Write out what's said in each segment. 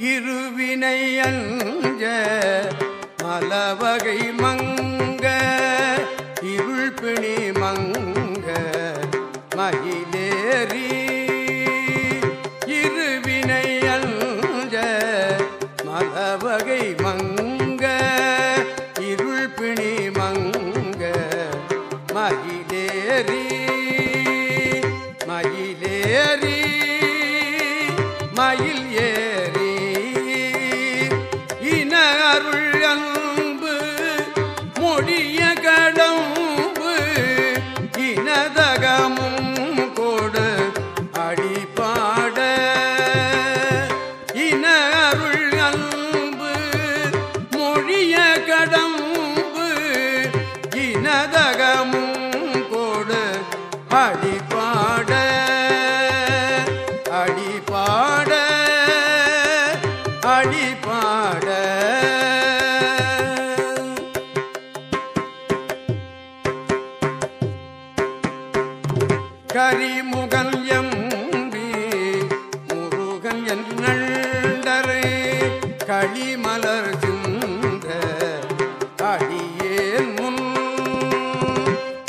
இருவினை அஞ்ச மலவகை மங்க இருள் பிணி மங்க மயிலேறி. இருவினை அஞ்ச மலவகை மங்க இருள் பிணி மங்க மயிலேறி. மயிலேறி. பாட அடிபாட அடிபாட கரிமுகன் எம்பி முருகன் என்னண்டரை களிமலர் சிந்த அடியேன் முன்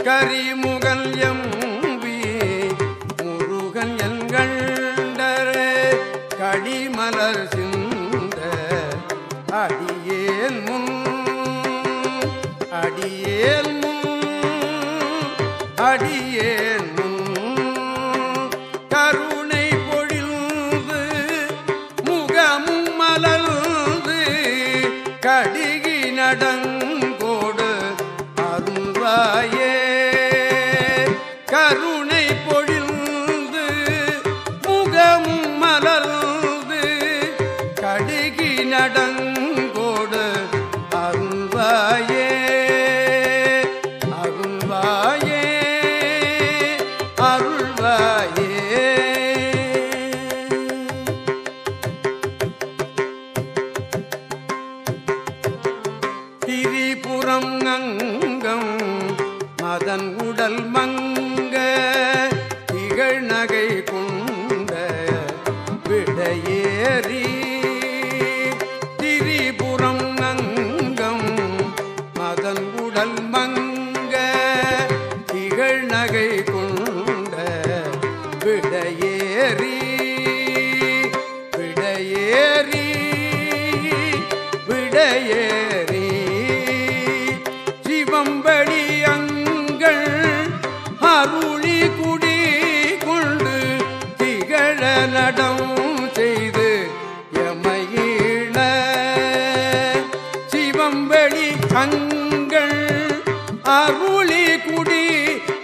கரிமு மலர் சிந்த அடியேன் முன் அடியேன் முன் அடியேன் முன். கருணை பொழிந்து முகமும் மலர்ந்து கடிகி நடங்கோடு அருள்வாயே கடுகி நடங்கோடு அருள்வாயே அருள்வாயே அருள்வாயே. திரிபுரம் அங்கம் மதன் உடல் மங்க ஏறி சிவம்படி அங்கள் அருளி குடி கொண்டு திகழ நடம் செய்து எமையிட சிவம்படி அங்கள் அருளி குடி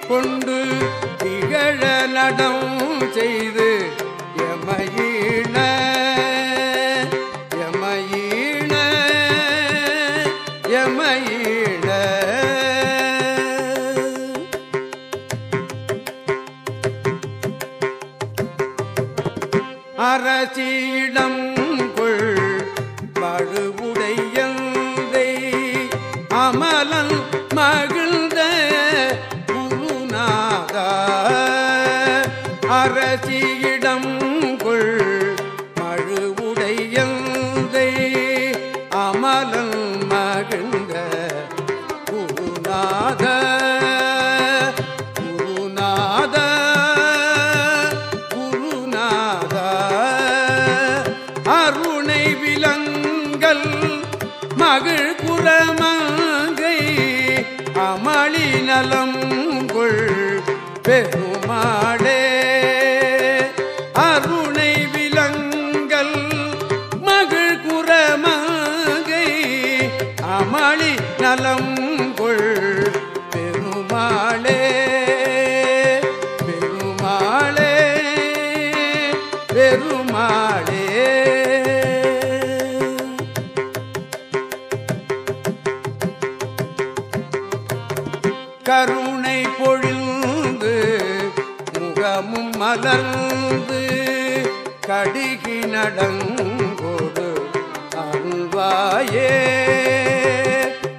கொண்டு திகழ நடம் செய்து எமையிட. அரசியிடம் கொள் பழுவுடையந்தை அமலன் மகிழ்ந்த குருநாதா. அரசியிடம் மகிழ் குரமங்கை அமளி நலம் கொள். பெருமாள் கருணை பொழிந்து முகமும் மலர்ந்து கடிகி நடங்கோடு அருள்வாயே.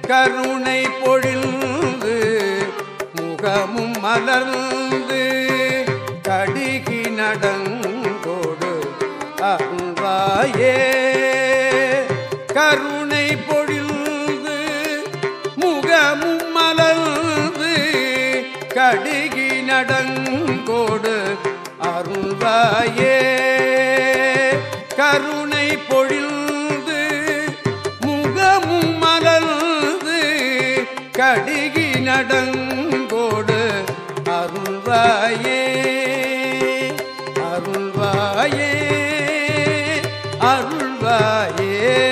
கருணை பொழிந்து முகமும் மலர்ந்து கடிகி நடங்கோடு அருள்வாயே. அடுகி நடங்கோடு அருள்வாயே. கருணை பொழிந்து முகமும் மலர்ந்து கடுகி நடங்கோடு அருள்வாயே. அருள்வாயே அருள்வாயே.